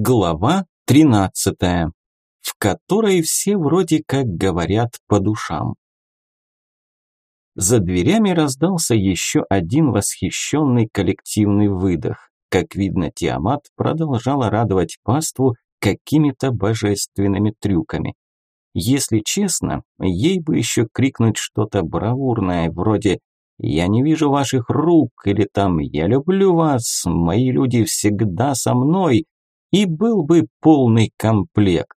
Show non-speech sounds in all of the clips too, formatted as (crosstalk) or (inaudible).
Глава 13, в которой все вроде как говорят по душам. За дверями раздался еще один восхищенный коллективный выдох. Как видно, Тиамат продолжала радовать паству какими-то божественными трюками. Если честно, ей бы еще крикнуть что-то бравурное, вроде «Я не вижу ваших рук» или там «Я люблю вас, мои люди всегда со мной», и был бы полный комплект.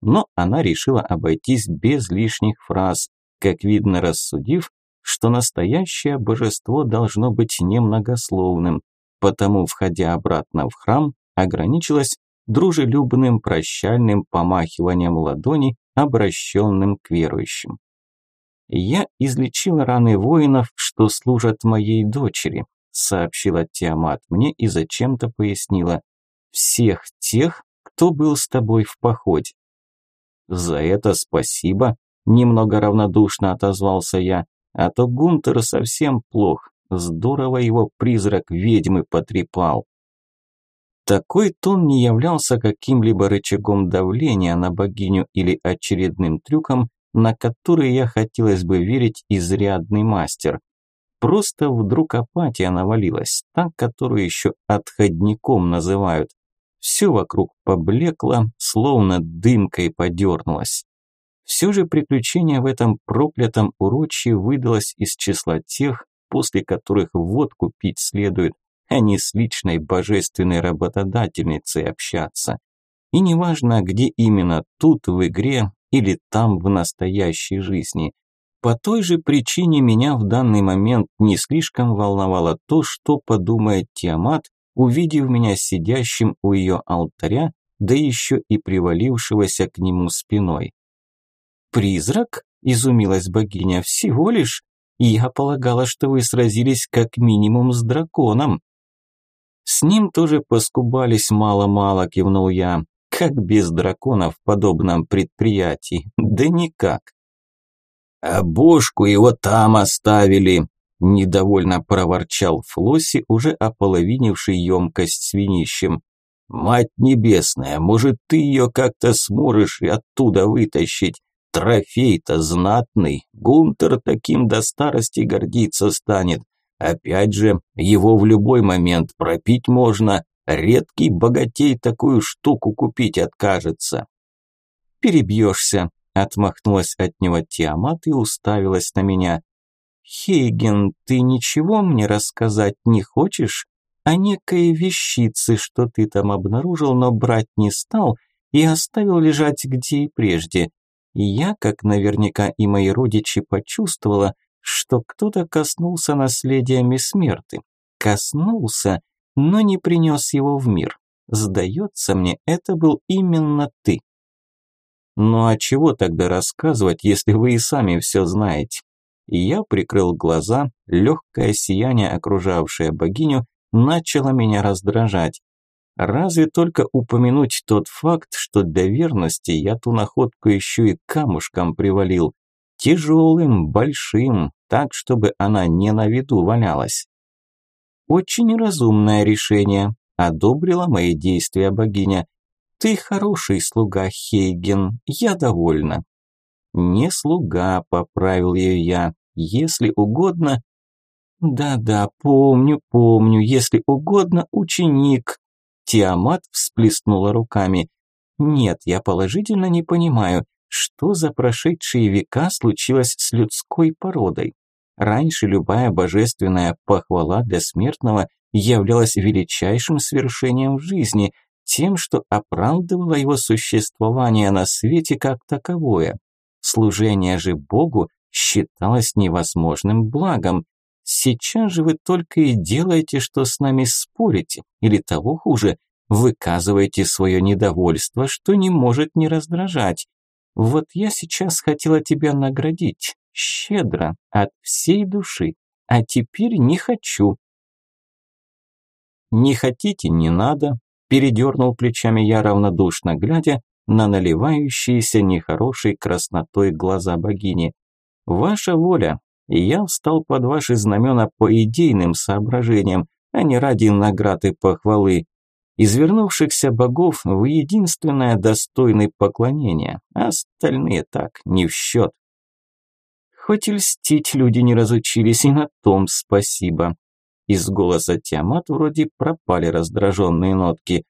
Но она решила обойтись без лишних фраз, как видно рассудив, что настоящее божество должно быть немногословным, потому, входя обратно в храм, ограничилась дружелюбным прощальным помахиванием ладони, обращенным к верующим. «Я излечила раны воинов, что служат моей дочери», сообщила Тиамат мне и зачем-то пояснила всех тех, кто был с тобой в походе. За это спасибо, немного равнодушно отозвался я, а то Гунтер совсем плох, здорово его призрак ведьмы потрепал. Такой тон не являлся каким-либо рычагом давления на богиню или очередным трюком, на который я хотелось бы верить изрядный мастер. Просто вдруг апатия навалилась, та, которую еще отходником называют. Все вокруг поблекло, словно дымкой подернулось. Все же приключение в этом проклятом урочье выдалось из числа тех, после которых водку пить следует, а не с личной божественной работодательницей общаться. И неважно, где именно, тут в игре или там в настоящей жизни. По той же причине меня в данный момент не слишком волновало то, что подумает Тиамат увидев меня сидящим у ее алтаря, да еще и привалившегося к нему спиной. «Призрак?» – изумилась богиня. «Всего лишь? Я полагала, что вы сразились как минимум с драконом». «С ним тоже поскубались мало-мало», – кивнул я. «Как без дракона в подобном предприятии? Да никак». «А бошку его там оставили», Недовольно проворчал Флосси, уже ополовинивший емкость с винищем. «Мать небесная, может, ты ее как-то сможешь и оттуда вытащить? Трофей-то знатный, Гунтер таким до старости гордиться станет. Опять же, его в любой момент пропить можно, редкий богатей такую штуку купить откажется». «Перебьешься», – отмахнулась от него Тиамат и уставилась на меня. «Хейген, ты ничего мне рассказать не хочешь? О некой вещице, что ты там обнаружил, но брать не стал и оставил лежать где и прежде. я, как наверняка и мои родичи, почувствовала, что кто-то коснулся наследия Месмерты. Коснулся, но не принес его в мир. Сдается мне, это был именно ты. Ну а чего тогда рассказывать, если вы и сами все знаете? И я прикрыл глаза, легкое сияние, окружавшее богиню, начало меня раздражать. Разве только упомянуть тот факт, что для верности я ту находку еще и камушком привалил. Тяжелым, большим, так, чтобы она не на виду валялась. Очень разумное решение, одобрила мои действия богиня. Ты хороший слуга, Хейген, я довольна. «Не слуга», – поправил ее я, – «если угодно». «Да-да, помню, помню, если угодно, ученик». Тиамат всплеснула руками. «Нет, я положительно не понимаю, что за прошедшие века случилось с людской породой. Раньше любая божественная похвала для смертного являлась величайшим свершением в жизни, тем, что оправдывало его существование на свете как таковое. Служение же Богу считалось невозможным благом. Сейчас же вы только и делаете, что с нами спорите, или того хуже, выказываете свое недовольство, что не может не раздражать. Вот я сейчас хотела тебя наградить, щедро, от всей души, а теперь не хочу. Не хотите, не надо, передернул плечами я равнодушно, глядя, на наливающиеся нехорошей краснотой глаза богини. «Ваша воля, и я встал под ваши знамена по идейным соображениям, а не ради награды похвалы. Из вернувшихся богов вы единственное достойны поклонения, а остальные так, не в счет. Хоть и льстить люди не разучились, и на том спасибо. Из голоса Тиамат вроде пропали раздраженные нотки.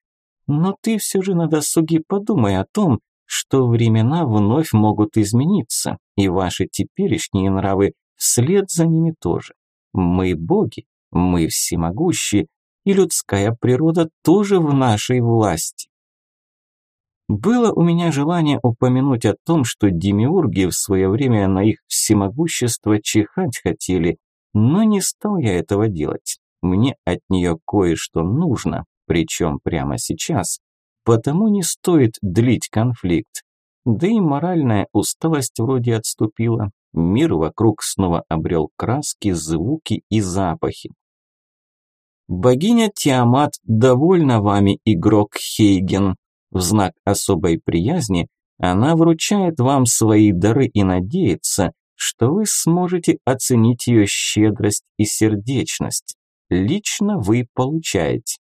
Но ты все же на досуге подумай о том, что времена вновь могут измениться, и ваши теперешние нравы вслед за ними тоже. Мы боги, мы всемогущие, и людская природа тоже в нашей власти. Было у меня желание упомянуть о том, что демиурги в свое время на их всемогущество чихать хотели, но не стал я этого делать. Мне от нее кое-что нужно, причем прямо сейчас. Потому не стоит длить конфликт. Да и моральная усталость вроде отступила. Мир вокруг снова обрел краски, звуки и запахи. Богиня Тиамат довольна вами, игрок Хейген. В знак особой приязни она вручает вам свои дары и надеется, что вы сможете оценить ее щедрость и сердечность. Лично вы получаете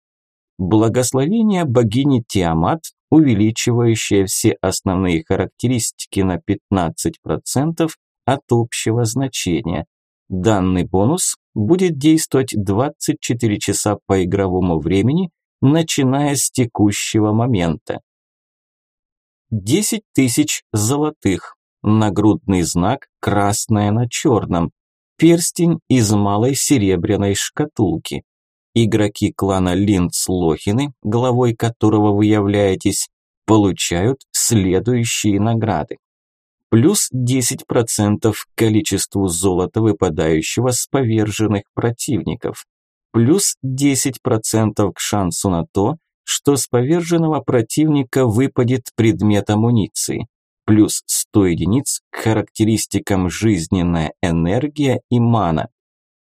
благословение богини Тиамат, увеличивающее все основные характеристики на 15% от общего значения. Данный бонус будет действовать 24 часа по игровому времени, начиная с текущего момента. 10 тысяч золотых. Нагрудный знак красное на черном. Перстень из малой серебряной шкатулки. Игроки клана Линдслохины, главой которого вы являетесь, получают следующие награды. Плюс 10% к количеству золота, выпадающего с поверженных противников, плюс 10% к шансу на то, что с поверженного противника выпадет предмет амуниции, плюс 100 единиц к характеристикам жизненная энергия и мана.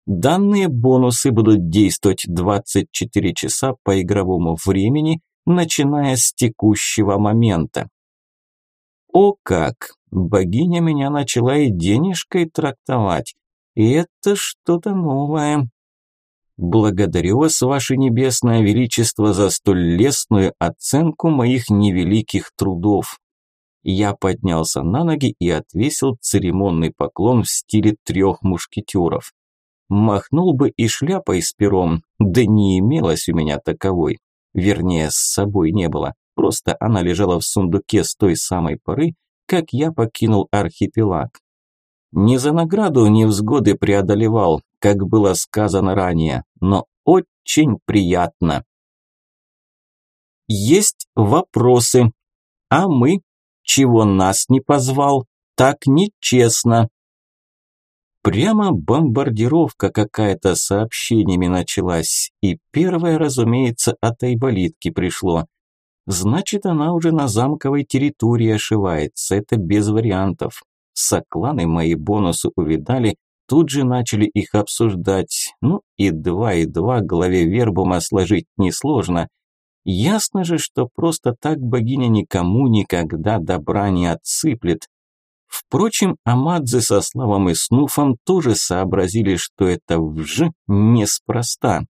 Данные бонусы будут действовать 24 часа по игровому времени, начиная с текущего момента. О как! Богиня меня начала и денежкой трактовать. И это что-то новое. Благодарю вас, ваше небесное величество, за столь лестную оценку моих невеликих трудов. Я поднялся на ноги и отвесил церемонный поклон в стиле трех мушкетеров. Махнул бы и шляпой с пером, да не имелось у меня таковой. Вернее, с собой не было, просто она лежала в сундуке с той самой поры, как я покинул архипелаг. Не за награду невзгоды преодолевал, как было сказано ранее, но очень приятно. Есть вопросы. А мы? Чего нас не позвал? Так нечестно. Прямо бомбардировка какая-то сообщениями началась, и первое, разумеется, от Айболитки пришло. Значит, она уже на замковой территории ошивается, это без вариантов. Сокланы мои бонусы увидали, тут же начали их обсуждать. Ну и два и два главе вербума сложить несложно. Ясно же, что просто так богиня никому никогда добра не отсыплет. Впрочем, Амадзе со Славом и Снуфом тоже сообразили, что это вж неспроста.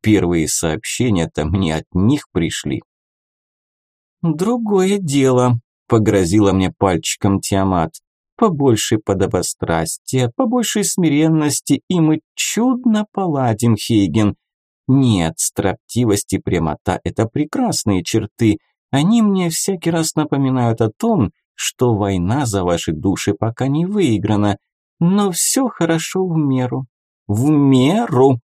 Первые сообщения-то мне от них пришли. «Другое дело», – погрозила мне пальчиком Тиамат. «Побольше подобострастия, побольше смиренности, и мы чудно поладим, Хейген. Нет, строптивость и прямота – это прекрасные черты. Они мне всякий раз напоминают о том, что война за ваши души пока не выиграна, но все хорошо в меру. В меру!»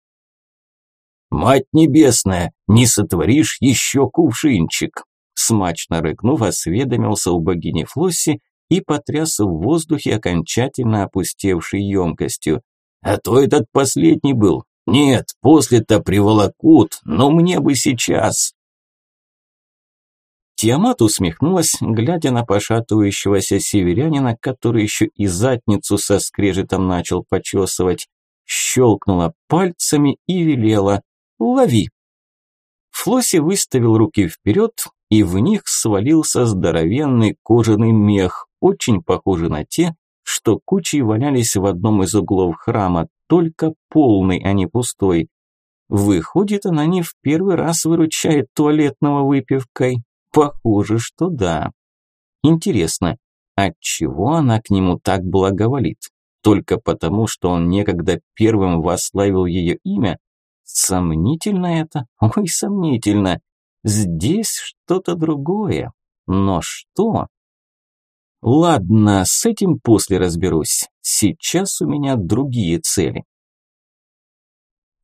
«Мать небесная, не сотворишь еще кувшинчик!» Смачно рыкнув, осведомился у богини Флосси и потряс в воздухе окончательно опустевшей емкостью. «А то этот последний был. Нет, после-то приволокут, но мне бы сейчас». Тиамат усмехнулась, глядя на пошатывающегося северянина, который еще и задницу со скрежетом начал почесывать, щелкнула пальцами и велела «Лови!». Флосси выставил руки вперед, и в них свалился здоровенный кожаный мех, очень похожий на те, что кучей валялись в одном из углов храма, только полный, а не пустой. Выходит, она не в первый раз выручает туалетного выпивкой. Похоже, что да. Интересно, отчего она к нему так благоволит? Только потому, что он некогда первым восславил ее имя? Сомнительно это? Ой, сомнительно. Здесь что-то другое. Но что? Ладно, с этим после разберусь. Сейчас у меня другие цели.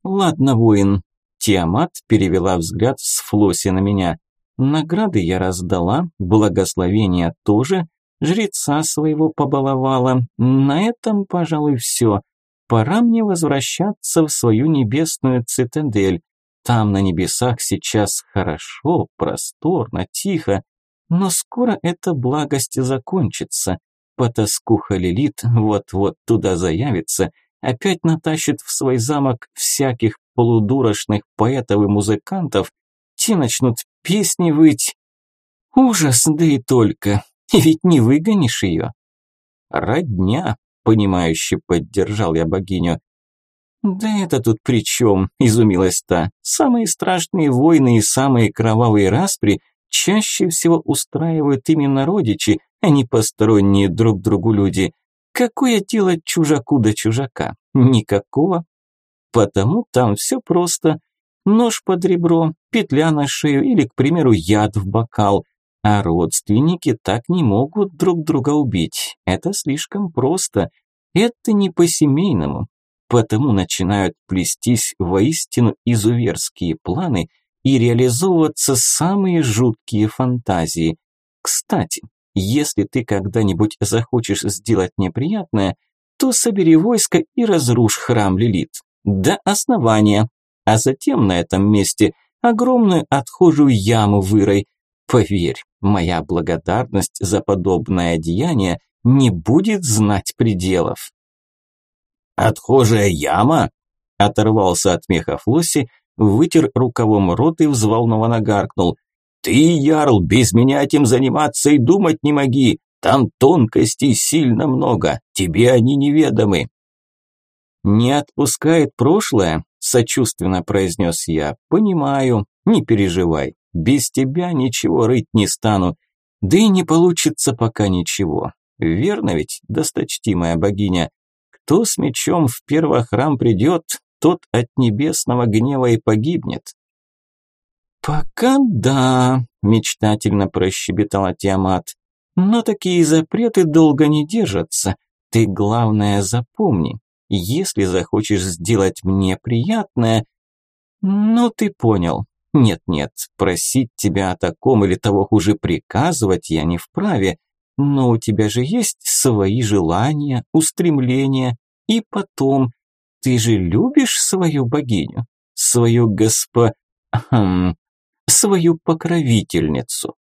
Ладно, воин. Тиамат перевела взгляд с Флоси на меня. Награды я раздала, благословения тоже, жреца своего побаловала. На этом, пожалуй, все. Пора мне возвращаться в свою небесную цитадель. Там на небесах сейчас хорошо, просторно, тихо. Но скоро эта благость закончится. Потаскуха Лилит вот-вот туда заявится, опять натащит в свой замок всяких полудурочных поэтов и музыкантов, те начнут песни выть. Ужас, да и только. И ведь не выгонишь ее. Родня, понимающе поддержал я богиню. «Да это тут при чем?» – изумилась та. «Самые страшные войны и самые кровавые распри чаще всего устраивают именно родичи, а не посторонние друг другу люди. Какое дело чужаку до чужака? Никакого. Потому там все просто. Нож под ребро, петля на шею или, к примеру, яд в бокал. А родственники так не могут друг друга убить. Это слишком просто. Это не по-семейному. Потому начинают плестись воистину изуверские планы – и реализовываться самые жуткие фантазии. Кстати, если ты когда-нибудь захочешь сделать неприятное, то собери войско и разрушь храм Лилит. До основания. А затем на этом месте огромную отхожую яму вырой. Поверь, моя благодарность за подобное деяние не будет знать пределов. «Отхожая яма?» – оторвался от меха Флосси, вытер рукавом рот и взволнованно гаркнул. «Ты, Ярл, без меня этим заниматься и думать не моги! Там тонкостей сильно много, тебе они неведомы!» «Не отпускает прошлое?» – сочувственно произнес я. «Понимаю, не переживай, без тебя ничего рыть не стану, да и не получится пока ничего. Верно ведь, досточтимая богиня? Кто с мечом в первохрам придет, тот от небесного гнева и погибнет. «Пока да», – мечтательно прощебетала Тиамат. «Но такие запреты долго не держатся. Ты, главное, запомни, если захочешь сделать мне приятное...» «Ну, ты понял. Нет-нет, просить тебя о таком или того хуже приказывать я не вправе, но у тебя же есть свои желания, устремления, и потом ты же любишь свою богиню, свою госпо... Хм, свою покровительницу.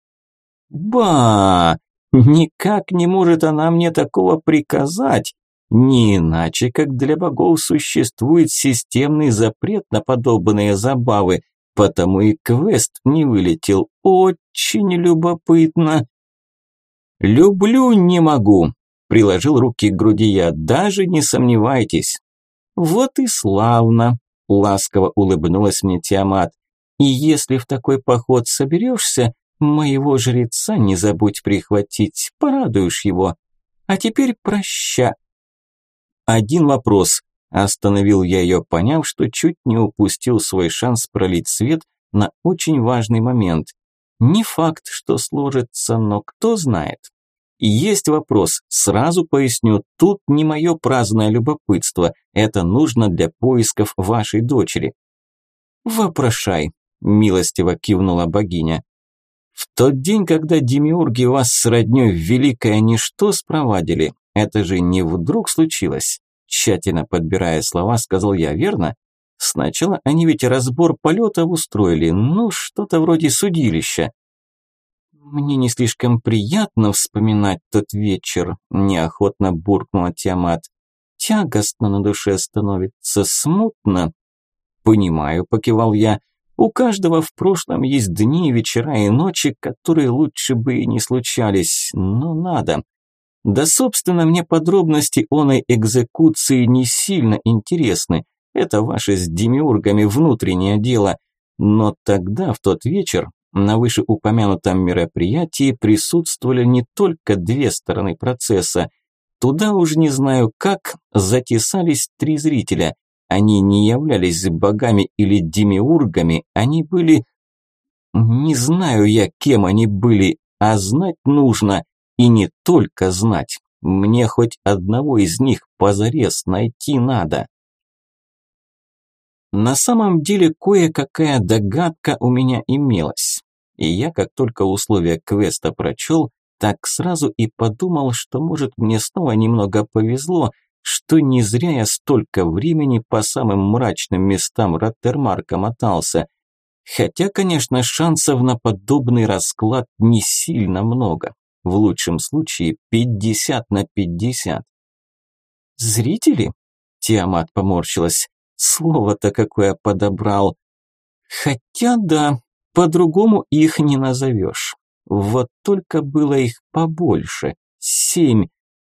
Ба! Никак не может она мне такого приказать. Не иначе, как для богов существует системный запрет на подобные забавы, потому и квест не вылетел. Очень любопытно. «Люблю, не могу», – приложил руки к груди я, – «даже не сомневайтесь». «Вот и славно!» – ласково улыбнулась мне Тиамат. «И если в такой поход соберешься, моего жреца не забудь прихватить, порадуешь его. А теперь проща». «Один вопрос», – остановил я ее, поняв, что чуть не упустил свой шанс пролить свет на очень важный момент. Не факт, что сложится, но кто знает. Есть вопрос, сразу поясню, тут не мое праздное любопытство, это нужно для поисков вашей дочери. Вопрошай, милостиво кивнула богиня. В тот день, когда демиурги вас с роднёй в великое ничто спровадили, это же не вдруг случилось. Тщательно подбирая слова, сказал я, верно? Сначала они ведь разбор полетов устроили, ну, что-то вроде судилища. «Мне не слишком приятно вспоминать тот вечер», – неохотно буркнула Тиамат. «Тягостно на душе становится, смутно». «Понимаю», – покивал я. «У каждого в прошлом есть дни, вечера и ночи, которые лучше бы и не случались, но надо». Да, собственно, мне подробности оной экзекуции не сильно интересны. Это ваше с демиургами внутреннее дело. Но тогда, в тот вечер, на вышеупомянутом мероприятии присутствовали не только две стороны процесса. Туда уж не знаю как затесались три зрителя. Они не являлись богами или демиургами, они были... Не знаю я, кем они были, а знать нужно. И не только знать. Мне хоть одного из них позарез найти надо. На самом деле кое-какая догадка у меня имелась. И я, как только условия квеста прочел, так сразу и подумал, что может мне снова немного повезло, что не зря я столько времени по самым мрачным местам Роттермарка мотался. Хотя, конечно, шансов на подобный расклад не сильно много. В лучшем случае 50 на 50. «Зрители?» – Тиамат поморщилась. Слово-то какое подобрал. Хотя да, по-другому их не назовешь. Вот только было их побольше. Семь.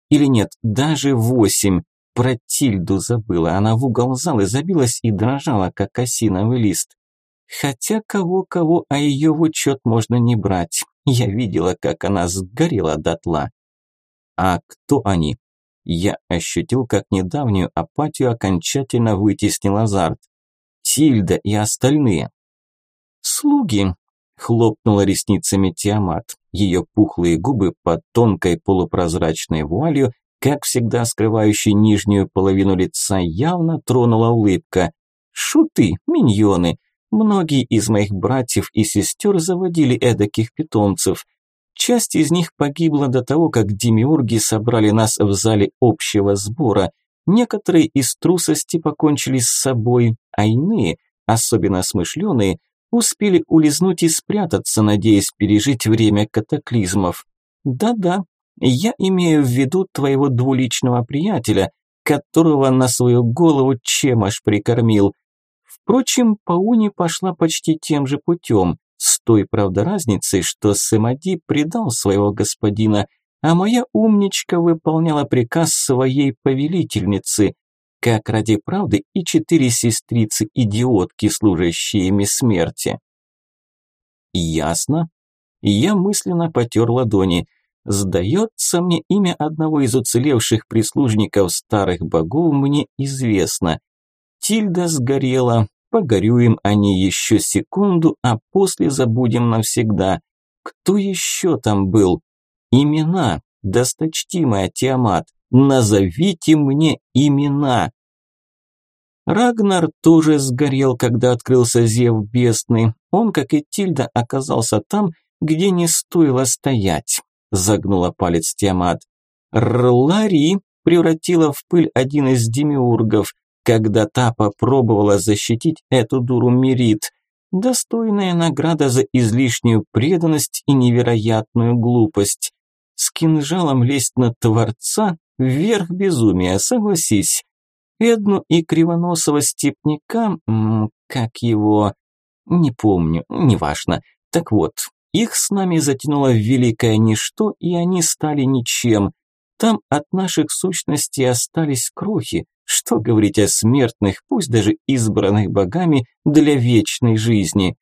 Или нет, даже восемь. Про Тильду забыла. Она в угол зала забилась и дрожала, как осиновый лист. Хотя кого-кого, а ее в учет можно не брать. Я видела, как она сгорела дотла. А кто они? Я ощутил, как недавнюю апатию окончательно вытеснил азарт. Тильда и остальные. «Слуги!» – хлопнула ресницами Тиамат. Ее пухлые губы под тонкой полупрозрачной вуалью, как всегда скрывающей нижнюю половину лица, явно тронула улыбка. «Шуты, миньоны! Многие из моих братьев и сестер заводили эдаких питомцев. Часть из них погибла до того, как демиурги собрали нас в зале общего сбора. Некоторые из трусости покончили с собой, а иные, особенно смышленые, успели улизнуть и спрятаться, надеясь пережить время катаклизмов. Да-да, я имею в виду твоего двуличного приятеля, которого на свою голову Чемаш прикормил. Впрочем, Пауни пошла почти тем же путем. С той, правда, разницей, что Сэмади предал своего господина, а моя умничка выполняла приказ своей повелительницы, как ради правды и четыре сестрицы-идиотки, служащие ими смерти. Ясно. Я мысленно потер ладони. Сдается мне имя одного из уцелевших прислужников старых богов мне известно. Тильда сгорела, Погорюем они еще секунду, а после забудем навсегда. Кто еще там был? Имена, досточтимая Тиамат, назовите мне имена. Рагнар тоже сгорел, когда открылся зев бесны. Он, как и Тильда, оказался там, где не стоило стоять. Загнула палец Тиамат. Рлари превратила в пыль один из демиургов когда та попробовала защитить эту дуру Мирит. Достойная награда за излишнюю преданность и невероятную глупость. С кинжалом лезть на Творца – верх безумия, согласись. Эдну и кривоносого степняка, как его, не помню, неважно. Так вот, их с нами затянуло в великое ничто, и они стали ничем. Там от наших сущностей остались крохи, что говорить о смертных, пусть даже избранных богами, для вечной жизни?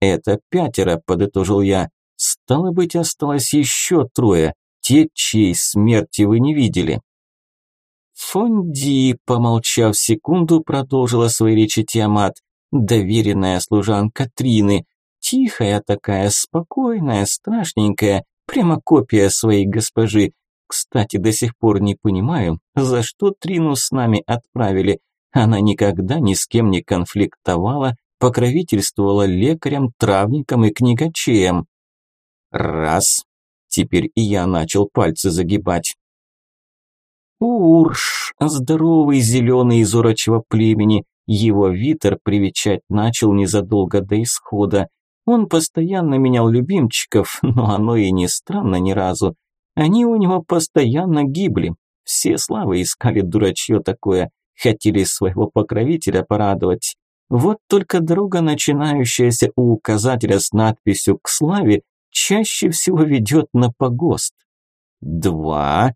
Это пятеро, подытожил я. Стало быть, осталось еще трое, те, чьей смерти вы не видели. Фонди, помолчав секунду, продолжила свои речи Тиамат. Доверенная служанка Трины. Тихая такая, спокойная, страшненькая, прямо копия своей госпожи. Кстати, до сих пор не понимаю, за что Трину с нами отправили. Она никогда ни с кем не конфликтовала, покровительствовала лекарям, травникам и книгачеям. Раз. Теперь и я начал пальцы загибать. Урш, здоровый зеленый из урочего племени, его Витер привечать начал незадолго до исхода. Он постоянно менял любимчиков, но оно и не странно ни разу. Они у него постоянно гибли. Все славы искали дурачье такое, хотели своего покровителя порадовать. Вот только дорога, начинающаяся у указателя с надписью «К славе», чаще всего ведет на погост. Два.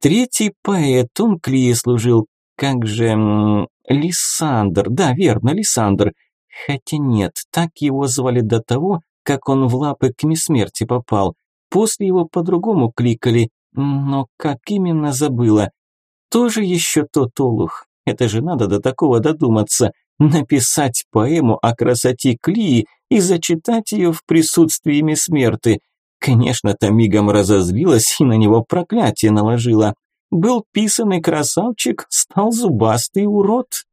Третий поэт, он Клие служил, как же... Лиссандр, да, верно, Лиссандр. Хотя нет, так его звали до того, как он в лапы к смерти попал. После его по-другому кликали, но как именно забыла. Тоже еще тот олух. Это же надо до такого додуматься. Написать поэму о красоте Клии и зачитать ее в присутствии Месмерты. Конечно-то мигом разозлилась и на него проклятие наложила. Был писанный красавчик, стал зубастый урод.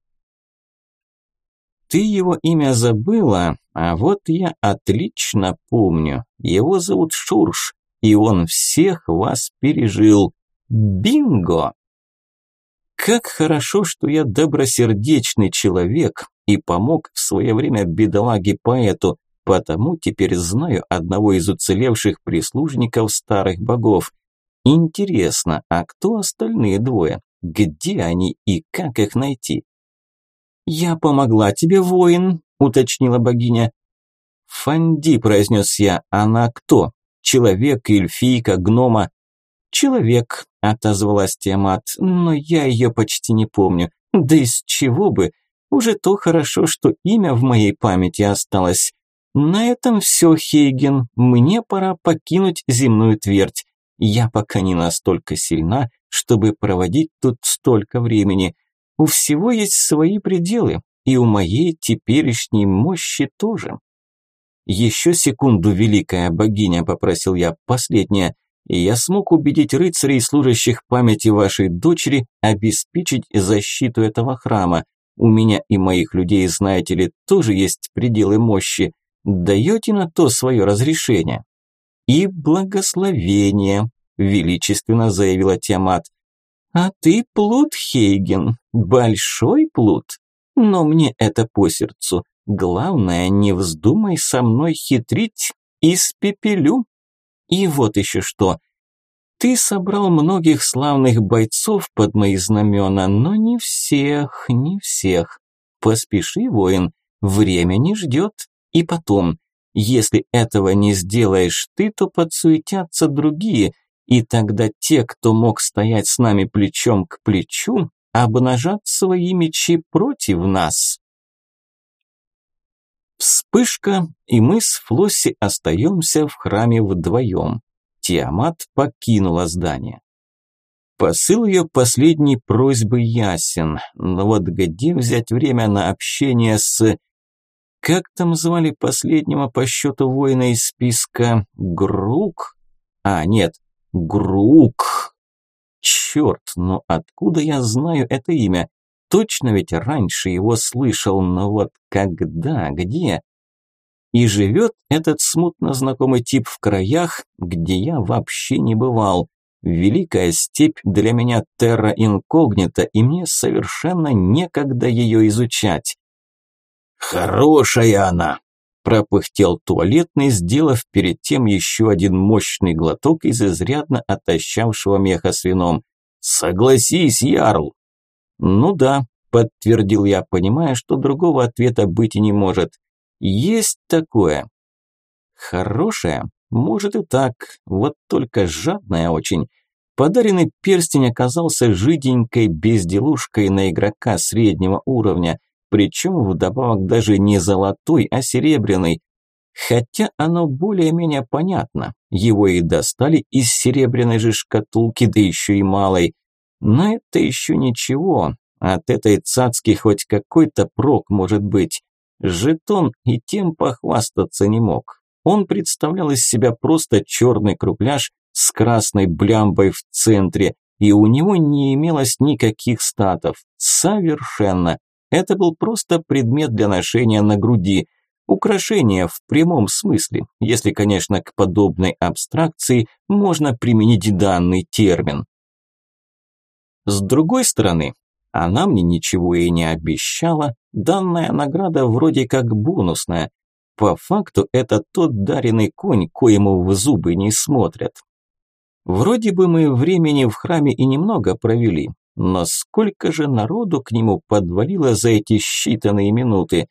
Ты его имя забыла, а вот я отлично помню. Его зовут Шурш, и он всех вас пережил. Бинго! Как хорошо, что я добросердечный человек и помог в свое время бедолаге-поэту, потому теперь знаю одного из уцелевших прислужников старых богов. Интересно, а кто остальные двое? Где они и как их найти? «Я помогла тебе, воин», – уточнила богиня. «Фанди», – произнес я, – «она кто? Человек, эльфийка, гнома?» «Человек», – отозвалась Тиамат, – «но я ее почти не помню. Да из чего бы? Уже то хорошо, что имя в моей памяти осталось. На этом все, Хейген, мне пора покинуть земную твердь. Я пока не настолько сильна, чтобы проводить тут столько времени. У всего есть свои пределы, и у моей теперешней мощи тоже. Еще секунду, великая богиня, попросил я, последняя, и я смог убедить рыцарей, служащих памяти вашей дочери, обеспечить защиту этого храма. У меня и моих людей, знаете ли, тоже есть пределы мощи. Даете на то свое разрешение? И благословение, величественно заявила Тиамат. А ты плут, Хейген, большой плут. Но мне это по сердцу. Главное, не вздумай со мной хитрить, испепелю. И вот еще что. Ты собрал многих славных бойцов под мои знамена, но не всех, не всех. Поспеши, воин, время не ждет. И потом, если этого не сделаешь ты, то подсуетятся другие, и тогда те, кто мог стоять с нами плечом к плечу, обнажат свои мечи против нас. Вспышка, и мы с Флосси остаемся в храме вдвоем. Тиамат покинула здание. Посыл ее последней просьбы ясен, но вот где взять время на общение с... Как там звали последнего по счету воина из списка? Грук? А, нет, Грук. Черт, но откуда я знаю это имя? Точно ведь раньше его слышал, но вот когда, где? И живет этот смутно знакомый тип в краях, где я вообще не бывал. Великая степь для меня терра инкогнита, и мне совершенно некогда ее изучать. «Хорошая она!» Пропыхтел туалетный, сделав перед тем еще один мощный глоток из изрядно отощавшего меха с вином. «Согласись, Ярл!» «Ну да», – подтвердил я, понимая, что другого ответа быть и не может. «Есть такое». «Хорошее? Может и так, вот только жадная очень». Подаренный перстень оказался жиденькой безделушкой на игрока среднего уровня – причем вдобавок даже не золотой, а серебряный. Хотя оно более-менее понятно, его и достали из серебряной же шкатулки, да еще и малой. Но это еще ничего, от этой цацки хоть какой-то прок может быть. Жетон и тем похвастаться не мог. Он представлял из себя просто черный кругляш с красной блямбой в центре, и у него не имелось никаких статов. Совершенно. Это был просто предмет для ношения на груди, украшение в прямом смысле, если, конечно, к подобной абстракции можно применить данный термин. С другой стороны, она мне ничего и не обещала, данная награда вроде как бонусная. По факту это тот даренный конь, коему в зубы не смотрят. Вроде бы мы времени в храме и немного провели, но сколько же народу к нему подвалило за эти считанные минуты?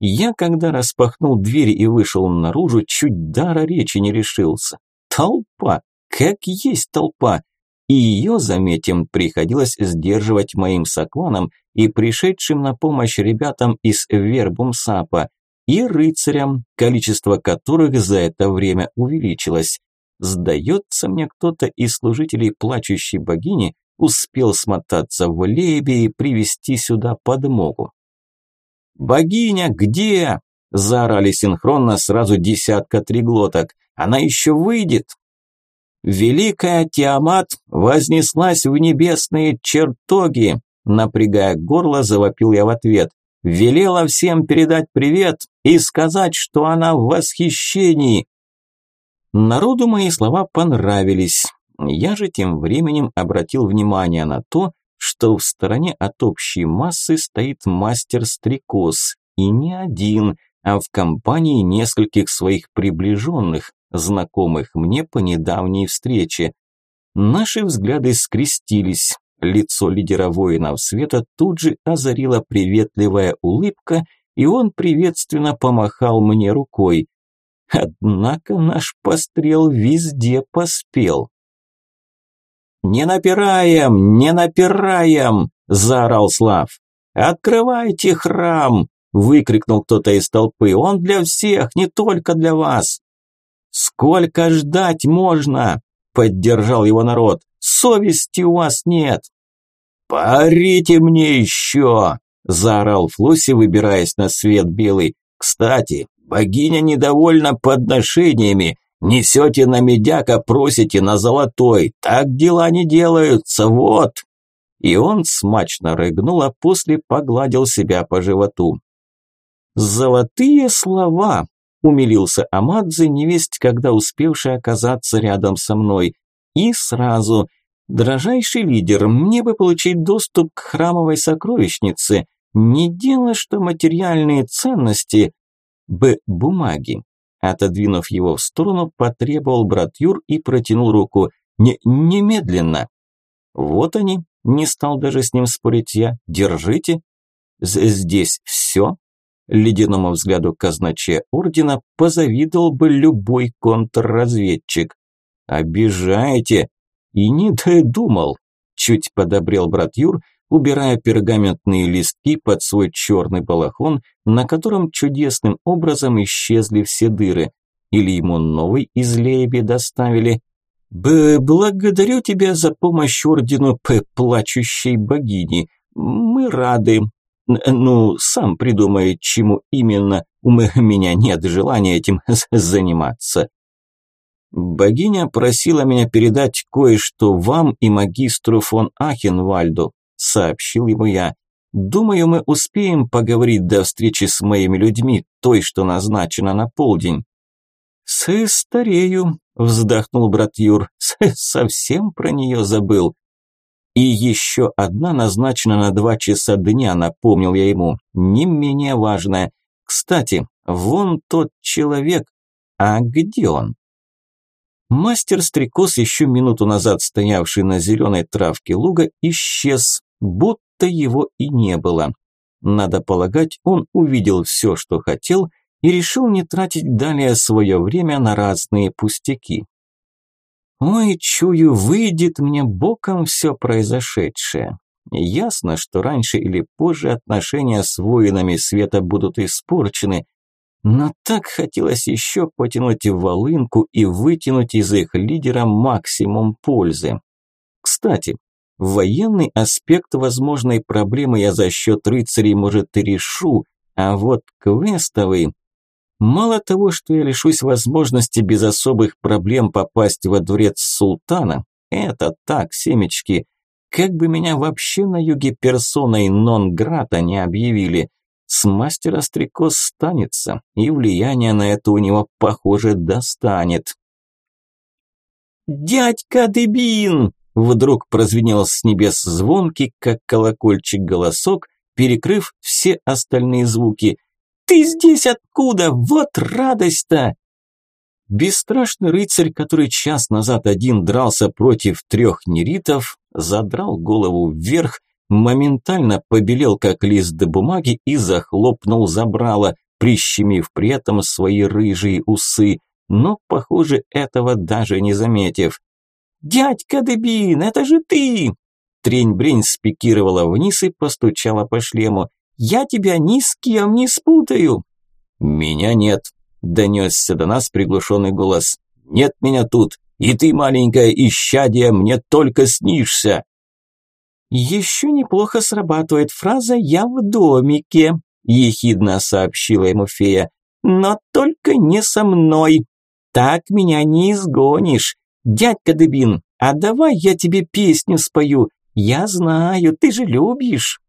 Я, когда распахнул дверь и вышел наружу, чуть дара речи не решился. Толпа! Как есть толпа! И ее, заметим, приходилось сдерживать моим сокланам и пришедшим на помощь ребятам из Вербум Сапа, и рыцарям, количество которых за это время увеличилось. Сдается мне кто-то из служителей плачущей богини успел смотаться в Лебе и привести сюда подмогу. «Богиня, где?» – заорали синхронно сразу десятка триглоток. «Она еще выйдет!» «Великая Тиамат вознеслась в небесные чертоги!» Напрягая горло, завопил я в ответ. «Велела всем передать привет и сказать, что она в восхищении!» Народу мои слова понравились. Я же тем временем обратил внимание на то, что в стороне от общей массы стоит мастер-стрекоз, и не один, а в компании нескольких своих приближенных, знакомых мне по недавней встрече. Наши взгляды скрестились, лицо лидера воинов света тут же озарила приветливая улыбка, и он приветственно помахал мне рукой. Однако наш пострел везде поспел. «Не напираем! Не напираем!» – заорал Слав. «Открывайте храм!» – выкрикнул кто-то из толпы. «Он для всех, не только для вас!» «Сколько ждать можно?» – поддержал его народ. «Совести у вас нет!» «Парите мне еще!» – заорал Флосси, выбираясь на свет белый. «Кстати, богиня недовольна подношениями. Несете на медяка, просите на золотой. Так дела не делаются, вот!» И он смачно рыгнул, а после погладил себя по животу. «Золотые слова!» – умилился Амадзе, невесть, когда успевший оказаться рядом со мной. И сразу «Дрожайший лидер, мне бы получить доступ к храмовой сокровищнице. Не дело, что материальные ценности...» «Б. Бумаги. Отодвинув его в сторону, потребовал брат Юр и протянул руку. «Не, немедленно!» «Вот они!» – не стал даже с ним спорить я. «Держите!» «Здесь все?» Ледяному взгляду казначея ордена позавидовал бы любой контрразведчик. «Обижаете!» «И не додумал!» – чуть подобрел брат Юр – убирая пергаментные листки под свой черный балахон, на котором чудесным образом исчезли все дыры. Или ему новый из Лейби доставили. Б «Благодарю тебя за помощь ордену П. Плачущей богини. Мы рады. Ну, сам придумай, чему именно. У (laughs) меня нет желания этим (laughs) заниматься». Богиня просила меня передать кое-что вам и магистру фон Ахенвальду сообщил ему я. Думаю, мы успеем поговорить до встречи с моими людьми, той, что назначена на полдень. С старею, вздохнул брат Юр, совсем про нее забыл. И еще одна назначена на два часа дня, напомнил я ему, не менее важная. Кстати, вон тот человек, а где он? Мастер-стрекоз, еще минуту назад стоявший на зеленой травке луга, исчез, будто его и не было. Надо полагать, он увидел все, что хотел, и решил не тратить далее свое время на разные пустяки. Ой, чую, выйдет мне боком все произошедшее. Ясно, что раньше или позже отношения с воинами света будут испорчены, но так хотелось еще потянуть волынку и вытянуть из их лидера максимум пользы. Кстати, Военный аспект возможной проблемы я за счет рыцарей, может, и решу, а вот квестовый... Мало того, что я лишусь возможности без особых проблем попасть во дворец султана, это так, семечки. Как бы меня вообще на юге персоной нон-грата не объявили, с мастера стрекоз станется, и влияние на это у него, похоже, достанет. «Дядька Дебин!» Вдруг прозвенел с небес звонкий, как колокольчик, голосок, перекрыв все остальные звуки. «Ты здесь откуда? Вот радость-то!» Бесстрашный рыцарь, который час назад один дрался против трех неритов, задрал голову вверх, моментально побелел, как лист бумаги, и захлопнул забрало, прищемив при этом свои рыжие усы, но, похоже, этого даже не заметив. «Дядька Дебин, это же ты!» Трень-брень спикировала вниз и постучала по шлему. «Я тебя ни с кем не спутаю!» «Меня нет», – донесся до нас приглушенный голос. «Нет меня тут, и ты, маленькая исчадие, мне только снишься!» «Еще неплохо срабатывает фраза «я в домике», – ехидно сообщила ему фея. «Но только не со мной. Так меня не изгонишь. Дядька Дебин, а давай я тебе песню спою. Я знаю, ты же любишь».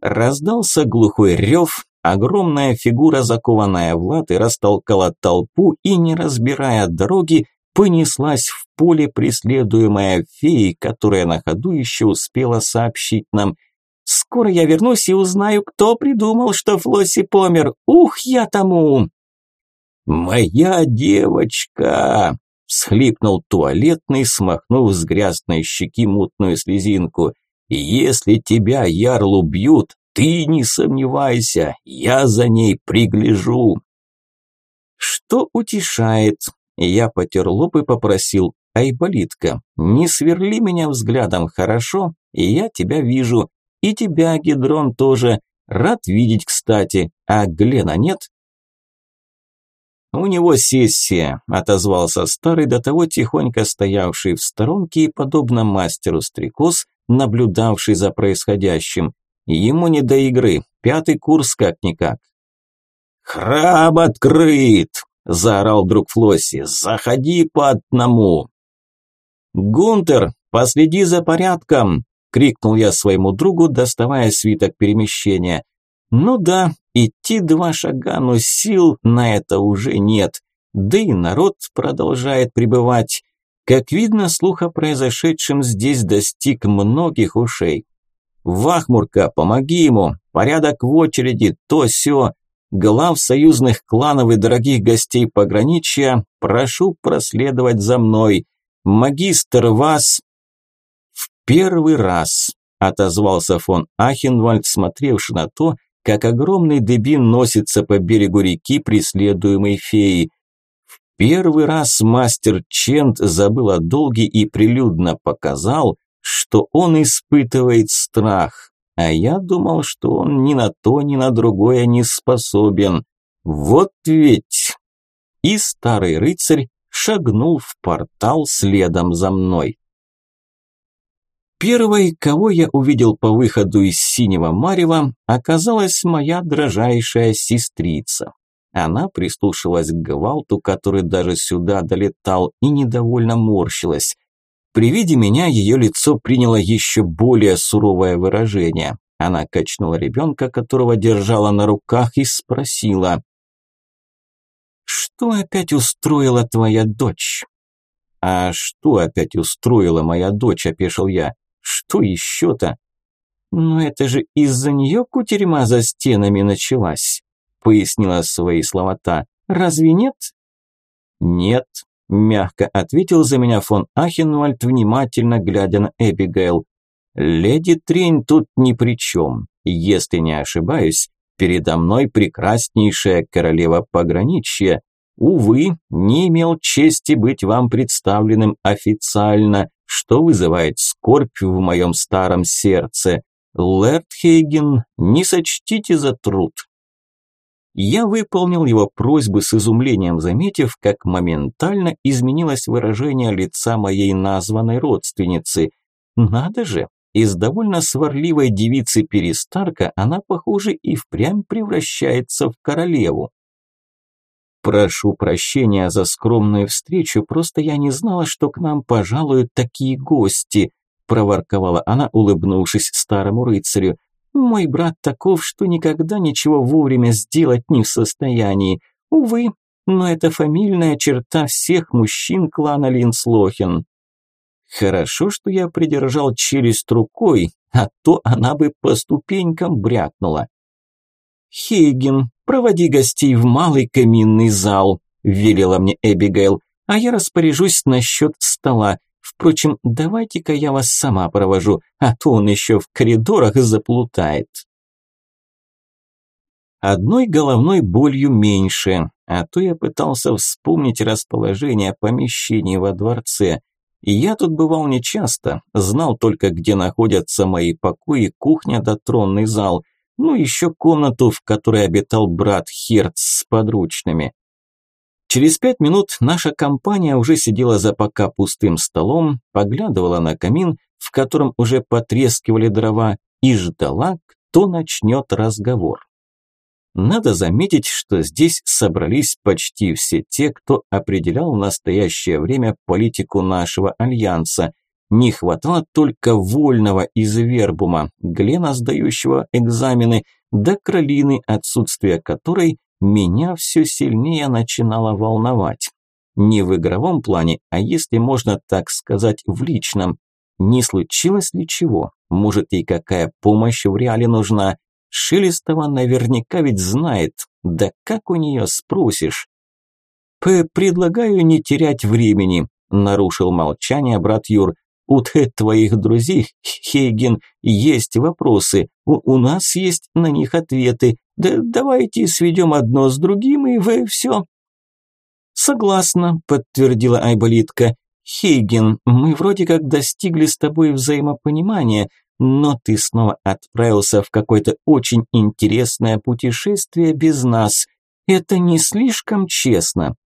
Раздался глухой рев, огромная фигура, закованная в латы, растолкала толпу и, не разбирая дороги, понеслась в поле, преследуемая феей, которая на ходу еще успела сообщить нам. «Скоро я вернусь и узнаю, кто придумал, что Флосси помер. Ух, я тому!» «Моя девочка!» – всхлипнул туалетный, смахнув с грязной щеки мутную слезинку. «Если тебя, Ярл, убьют, ты не сомневайся, я за ней пригляжу». Что утешает, я потер лоб и попросил, «Айболитка, не сверли меня взглядом, хорошо? И я тебя вижу. И тебя, Гидрон, тоже. Рад видеть, кстати. А Глена нет?» «У него сессия», – отозвался старый, до того тихонько стоявший в сторонке и, подобно мастеру стрекоз, наблюдавший за происходящим. Ему не до игры, пятый курс как-никак. «Храм открыт!» – заорал друг Флосси. «Заходи по одному!» «Гунтер, последи за порядком!» – крикнул я своему другу, доставая свиток перемещения. «Ну да, Идти два шага, но сил на это уже нет. Да и народ продолжает пребывать. Как видно, слух о произошедшем здесь достиг многих ушей. «Вахмурка, помоги ему! Порядок в очереди, то все. Глав союзных кланов и дорогих гостей пограничья, прошу проследовать за мной. Магистр вас...» «В первый раз», – отозвался фон Ахенвальд, смотревший на то, как огромный дебин носится по берегу реки, преследуемой феей. В первый раз мастер Чент забыл о долге и прилюдно показал, что он испытывает страх. А я думал, что он ни на то, ни на другое не способен. Вот ведь... И старый рыцарь шагнул в портал следом за мной. Первой, кого я увидел по выходу из синего марева, оказалась моя дрожайшая сестрица. Она прислушалась к гвалту, который даже сюда долетал, и недовольно морщилась. При виде меня ее лицо приняло еще более суровое выражение. Она качнула ребенка, которого держала на руках, и спросила. «Что опять устроила твоя дочь?» «А что опять устроила моя дочь?» – опешил я. Что еще-то? Но это же из-за нее кутерьма за стенами началась, пояснила свои слова та. Разве нет? Нет, мягко ответил за меня фон Ахенвальд, внимательно глядя на Эбигейл. Леди Трень тут ни при чем. Если не ошибаюсь, передо мной прекраснейшая королева пограничья. Увы, не имел чести быть вам представленным официально, что вызывает скорбь в моем старом сердце. Лэрд Хейген, не сочтите за труд. Я выполнил его просьбы с изумлением, заметив, как моментально изменилось выражение лица моей названной родственницы. Надо же, из довольно сварливой девицы Перестарка она, похоже, и впрямь превращается в королеву. «Прошу прощения за скромную встречу, просто я не знала, что к нам пожалуют такие гости», проворковала она, улыбнувшись старому рыцарю. «Мой брат таков, что никогда ничего вовремя сделать не в состоянии. Увы, но это фамильная черта всех мужчин клана Линслохен». Хорошо, что я придержал челюсть рукой, а то она бы по ступенькам брякнула. «Хейген, проводи гостей в малый каминный зал», – велела мне Эбигейл, «а я распоряжусь насчет стола. Впрочем, давайте-ка я вас сама провожу, а то он еще в коридорах заплутает». Одной головной болью меньше, а то я пытался вспомнить расположение помещений во дворце. Я тут бывал нечасто, знал только, где находятся мои покои, кухня да тронный зал, ну еще комнату, в которой обитал брат Херц с подручными. Через пять минут наша компания уже сидела за пока пустым столом, поглядывала на камин, в котором уже потрескивали дрова, и ждала, кто начнет разговор. Надо заметить, что здесь собрались почти все те, кто определял в настоящее время политику нашего альянса. Не хватало только вольного из Вербума, Глена, сдающего экзамены, до Кролины, отсутствие которой меня все сильнее начинало волновать. Не в игровом плане, а если можно так сказать, в личном. Не случилось ли чего? Может, и какая помощь в реале нужна? Шелестова наверняка ведь знает. Да как у нее спросишь? П «Предлагаю не терять времени», – нарушил молчание брат Юр. «У твоих друзей, Хейген, есть вопросы. У, у нас есть на них ответы. Да давайте сведем одно с другим, и вы все». «Согласна», – подтвердила Айболитка. «Хейген, мы вроде как достигли с тобой взаимопонимания, но ты снова отправился в какое-то очень интересное путешествие без нас. Это не слишком честно».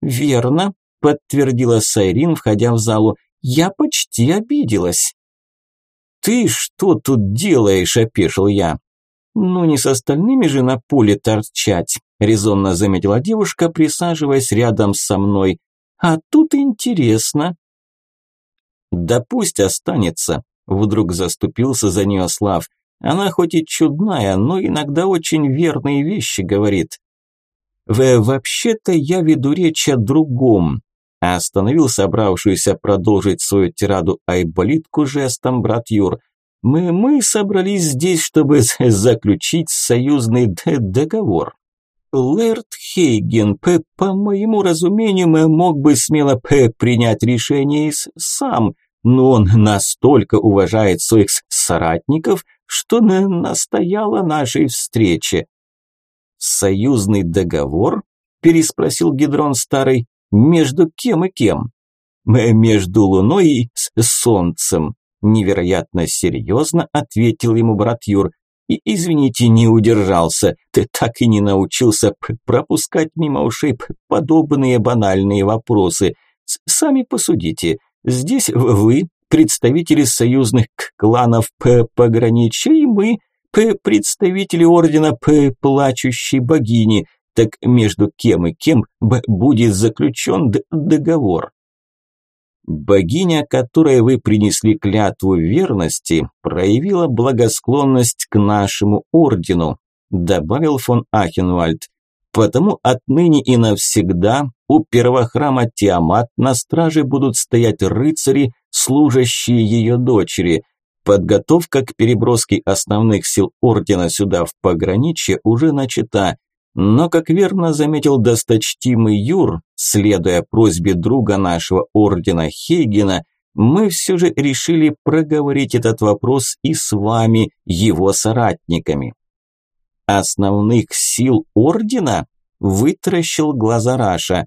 «Верно», – подтвердила Сайрин, входя в залу. «Я почти обиделась». «Ты что тут делаешь?» – опешил я. «Ну, не с остальными же на поле торчать», – резонно заметила девушка, присаживаясь рядом со мной. «А тут интересно». «Да пусть останется», Вдруг заступился за нее Слав. Она хоть и чудная, но иногда очень верные вещи говорит. «Вообще-то я веду речь о другом», а остановил собравшуюся продолжить свою тираду Айболитку жестом брат Юр. «Мы, мы собрались здесь, чтобы (laughs) заключить союзный договор». Лэрд Хейген, по, по моему разумению, мог бы смело принять решение сам, но он настолько уважает своих соратников, что настоял о нашей встрече. «Союзный договор?» – переспросил Гидрон Старый. «Между кем и кем?» «Между Луной и Солнцем», – невероятно серьезно ответил ему брат Юр. «И извините, не удержался, ты так и не научился пропускать мимо ушей подобные банальные вопросы. Сами посудите, Здесь вы, представители союзных кланов П пограничья, и мы, П представители ордена П плачущей богини. Так между кем и кем будет заключен договор? Богиня, которой вы принесли клятву верности, проявила благосклонность к нашему ордену, добавил фон Ахенвальд. Потому отныне и навсегда у первого храма Тиамат на страже будут стоять рыцари, служащие ее дочери. Подготовка к переброске основных сил ордена сюда в пограничье уже начата. Но, как верно заметил досточтимый Юр, следуя просьбе друга нашего ордена Хейгена, мы все же решили проговорить этот вопрос и с вами, его соратниками. Основных сил ордена? Вытаращил глаза Раша.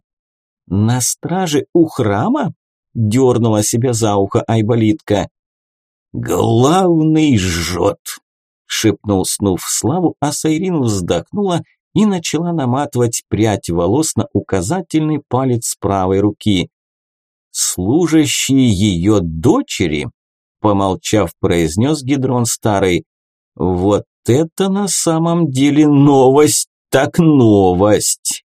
«На страже у храма?» – дернула себя за ухо Айболитка. «Главный жжет!» – шепнул Снув Славу, а Сайрин вздохнула и начала наматывать прядь волос на указательный палец правой руки. «Служащие ее дочери?» – помолчав, произнес Гидрон Старый. «Вот это на самом деле новость, так новость!»